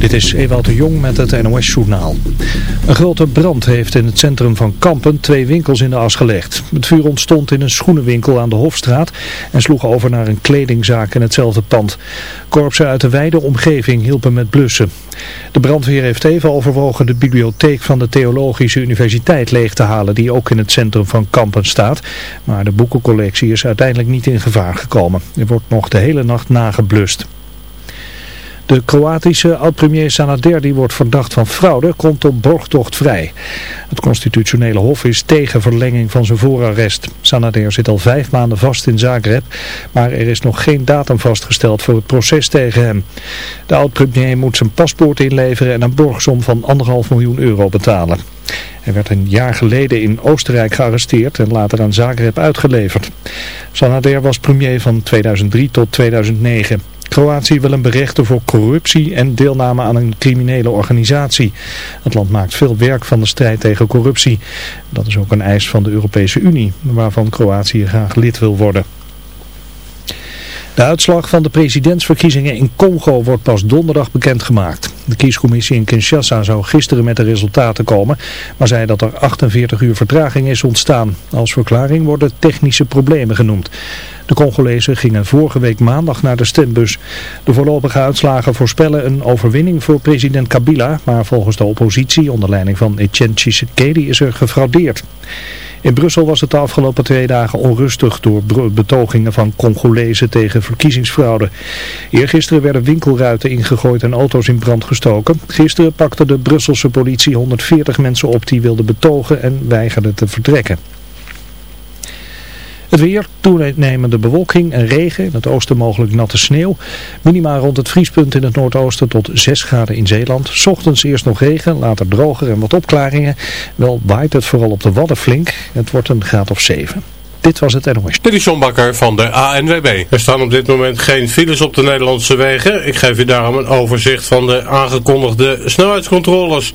Dit is Ewout de Jong met het NOS-journaal. Een grote brand heeft in het centrum van Kampen twee winkels in de as gelegd. Het vuur ontstond in een schoenenwinkel aan de Hofstraat en sloeg over naar een kledingzaak in hetzelfde pand. Korpsen uit de wijde omgeving hielpen met blussen. De brandweer heeft even overwogen de bibliotheek van de Theologische Universiteit leeg te halen die ook in het centrum van Kampen staat. Maar de boekencollectie is uiteindelijk niet in gevaar gekomen. Er wordt nog de hele nacht nageblust. De Kroatische oud-premier Sanader, die wordt verdacht van fraude, komt op borgtocht vrij. Het constitutionele hof is tegen verlenging van zijn voorarrest. Sanader zit al vijf maanden vast in Zagreb, maar er is nog geen datum vastgesteld voor het proces tegen hem. De oud-premier moet zijn paspoort inleveren en een borgsom van anderhalf miljoen euro betalen. Hij werd een jaar geleden in Oostenrijk gearresteerd en later aan Zagreb uitgeleverd. Sanader was premier van 2003 tot 2009. Kroatië wil hem berechten voor corruptie en deelname aan een criminele organisatie. Het land maakt veel werk van de strijd tegen corruptie. Dat is ook een eis van de Europese Unie, waarvan Kroatië graag lid wil worden. De uitslag van de presidentsverkiezingen in Congo wordt pas donderdag bekendgemaakt. De kiescommissie in Kinshasa zou gisteren met de resultaten komen, maar zei dat er 48 uur vertraging is ontstaan. Als verklaring worden technische problemen genoemd. De Congolezen gingen vorige week maandag naar de stembus. De voorlopige uitslagen voorspellen een overwinning voor president Kabila, maar volgens de oppositie onder leiding van Etienne Tshisekedi is er gefraudeerd. In Brussel was het de afgelopen twee dagen onrustig door betogingen van Congolezen tegen verkiezingsfraude. Eergisteren werden winkelruiten ingegooid en auto's in brand gestoken. Gisteren pakte de Brusselse politie 140 mensen op die wilden betogen en weigerden te vertrekken. Het weer, toenemende bewolking en regen, in het oosten mogelijk natte sneeuw. Minima rond het vriespunt in het noordoosten tot 6 graden in Zeeland. Ochtends eerst nog regen, later droger en wat opklaringen. Wel waait het vooral op de Wadden flink. Het wordt een graad of 7. Dit was het NOS. Dit is John Bakker van de ANWB. Er staan op dit moment geen files op de Nederlandse wegen. Ik geef u daarom een overzicht van de aangekondigde snelheidscontroles.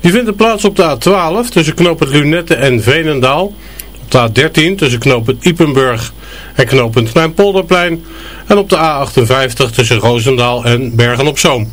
Die vinden plaats op de A12 tussen Knoop het Lunette en Veenendaal op de A13 tussen knooppunt Ipenburg en knooppunt Kleinpolderplein en op de A58 tussen Roosendaal en Bergen-op-Zoom.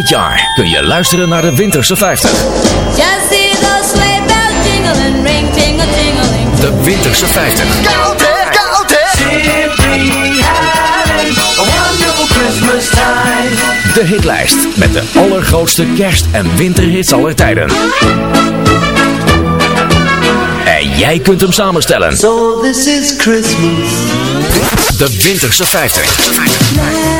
dit jaar kun je luisteren naar de Winterse 50. De Winterse 50. Hè. De hitlijst met de allergrootste kerst- en winterhits aller tijden. En jij kunt hem samenstellen. So this is Christmas. De Winterse 50.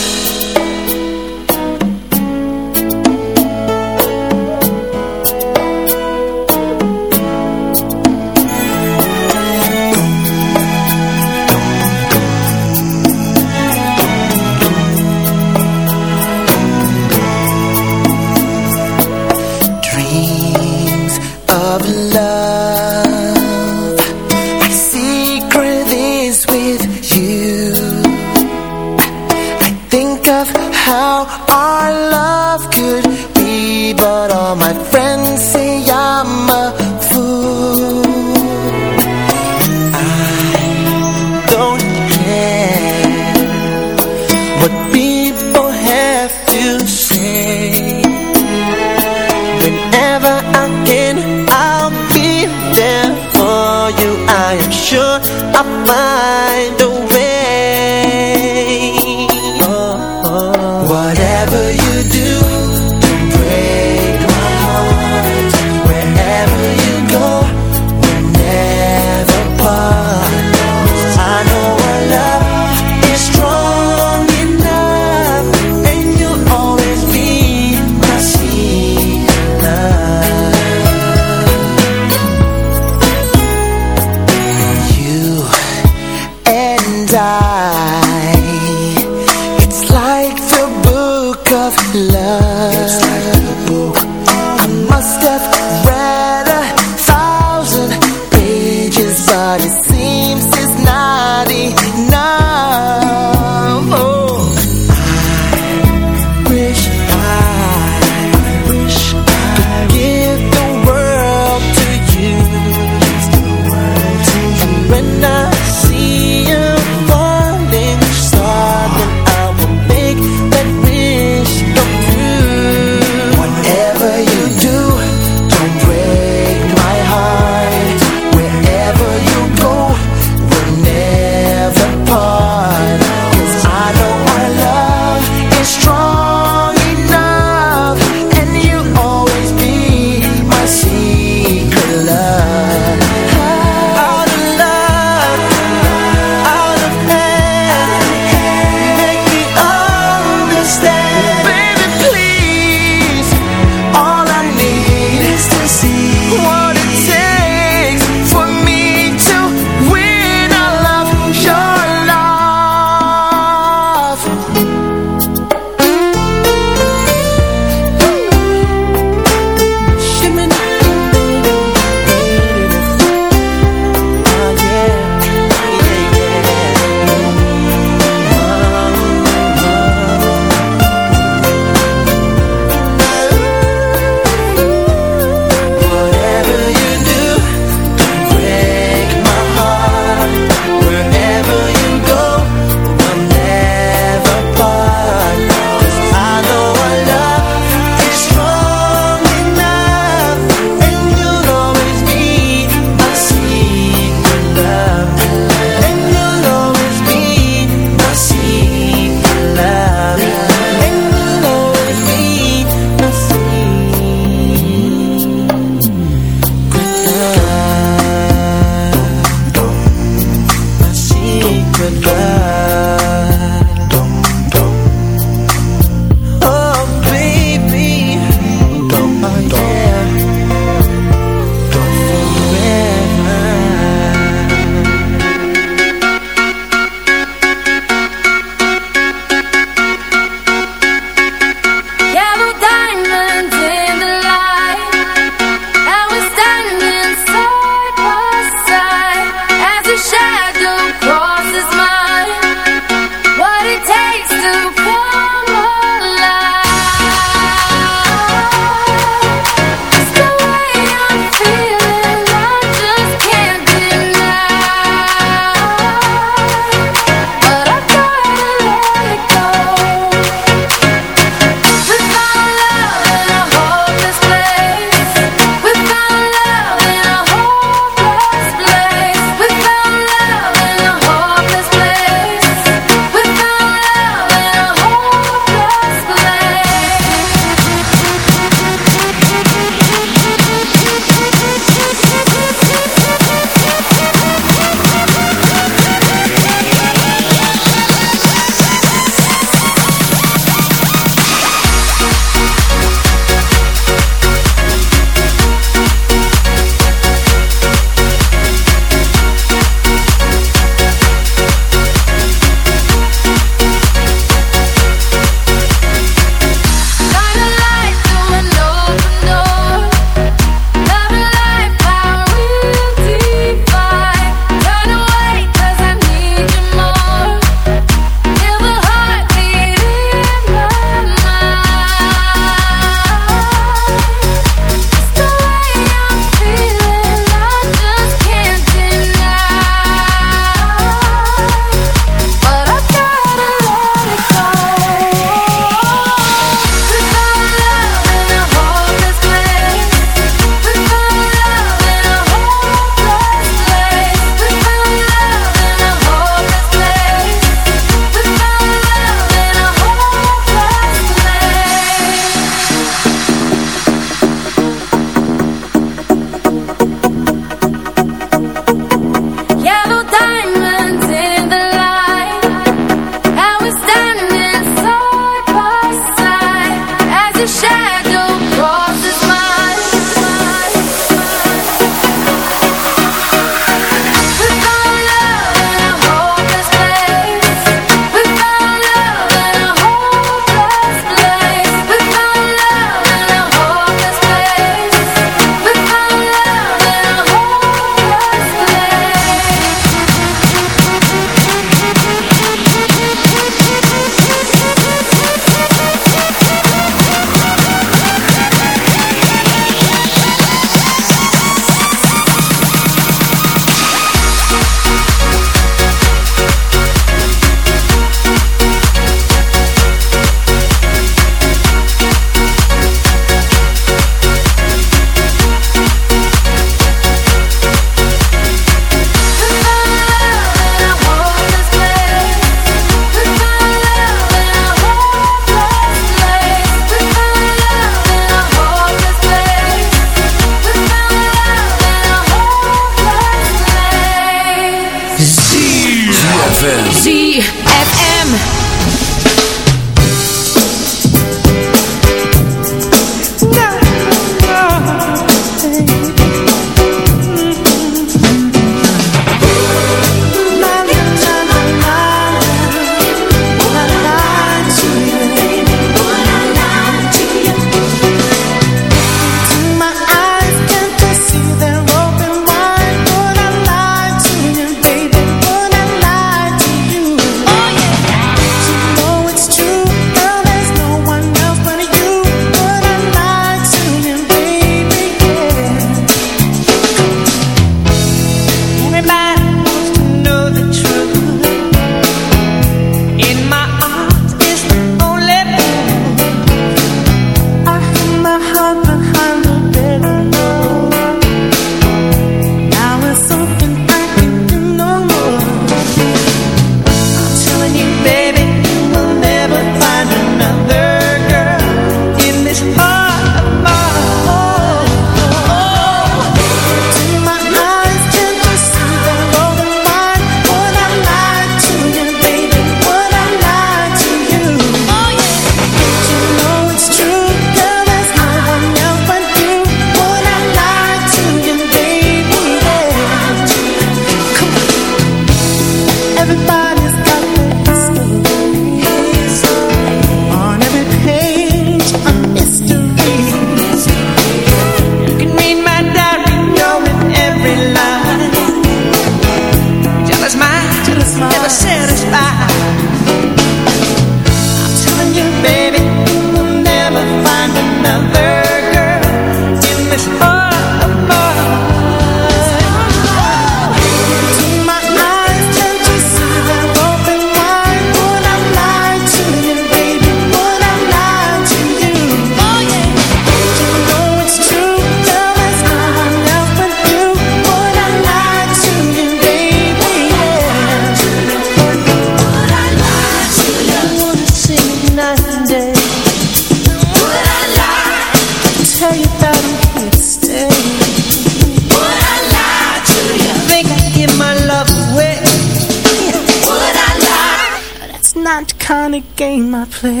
game I play.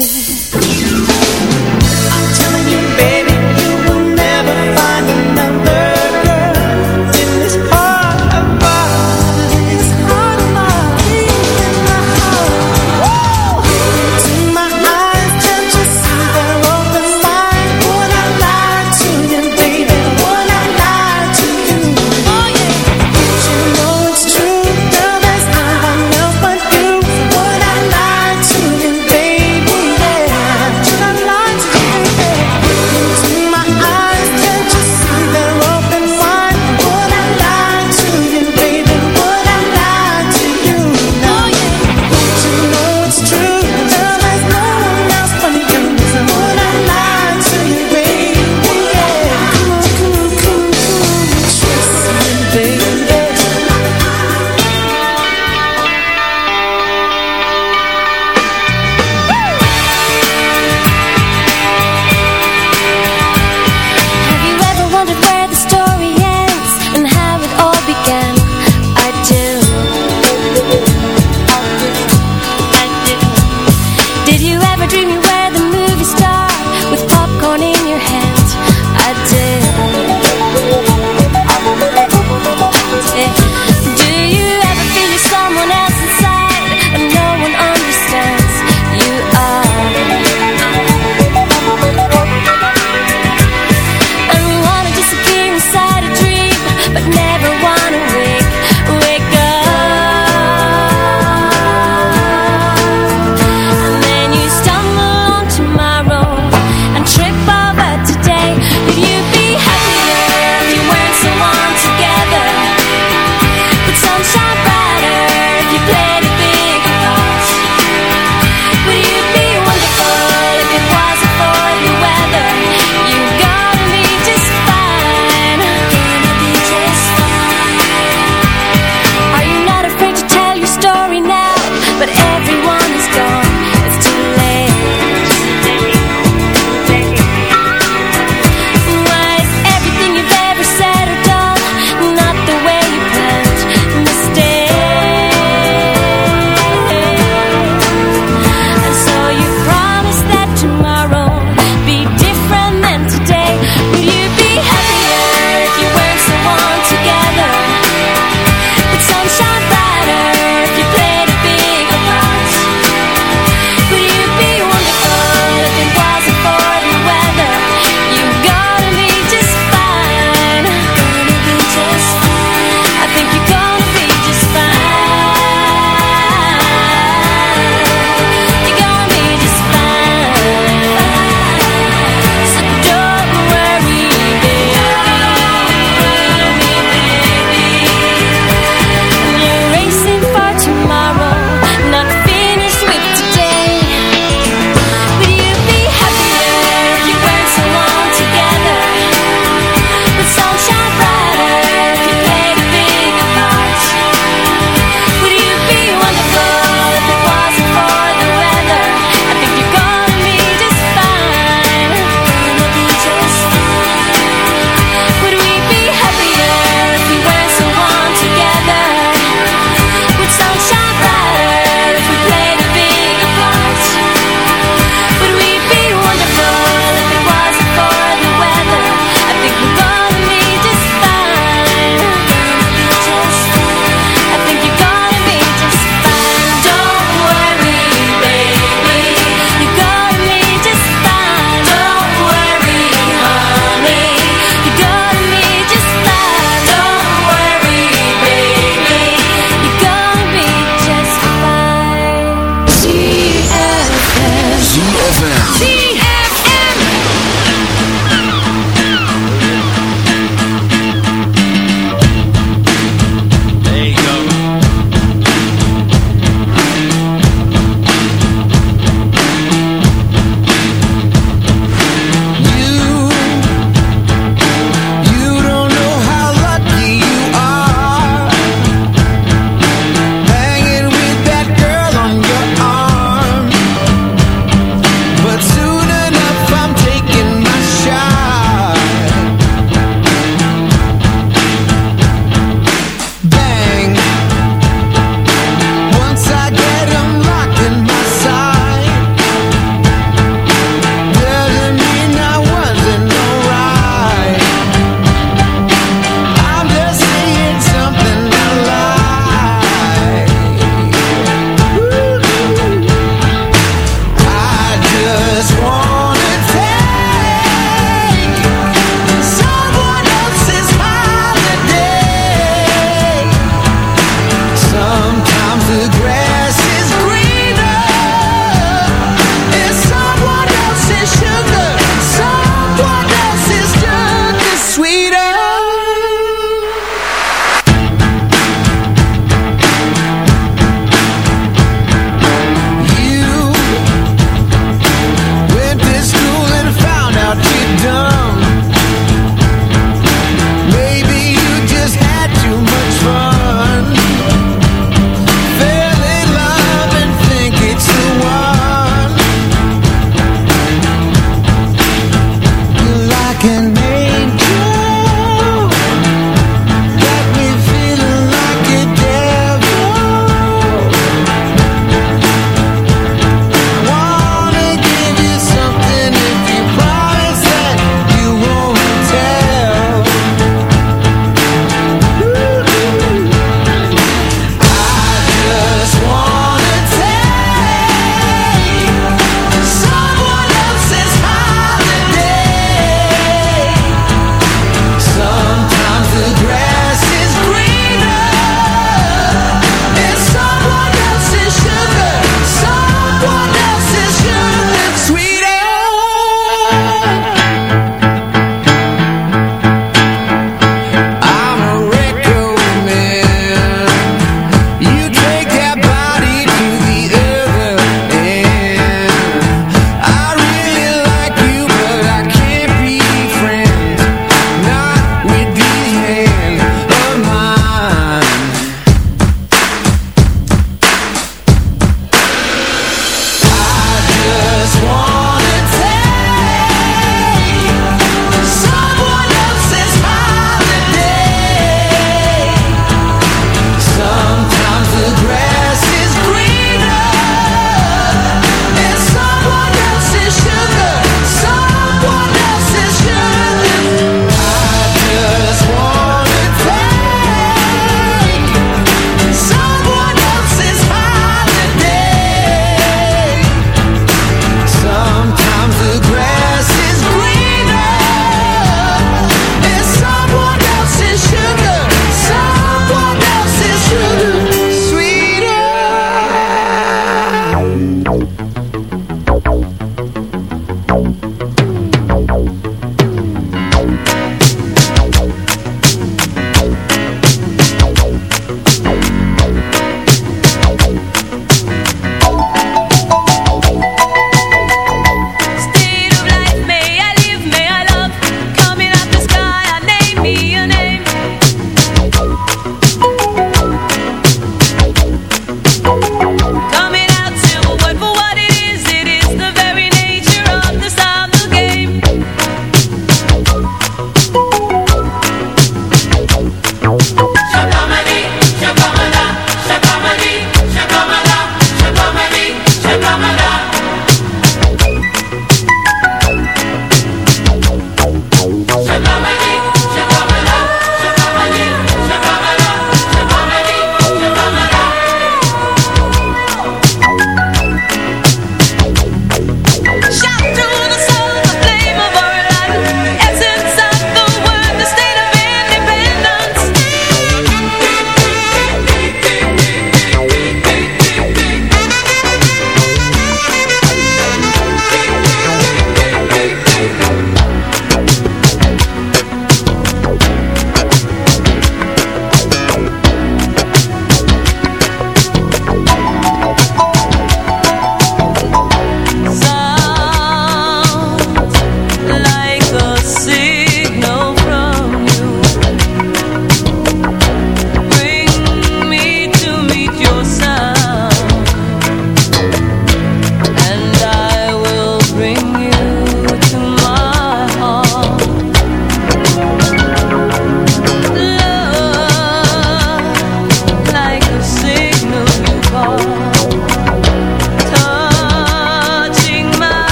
I'm telling you, baby,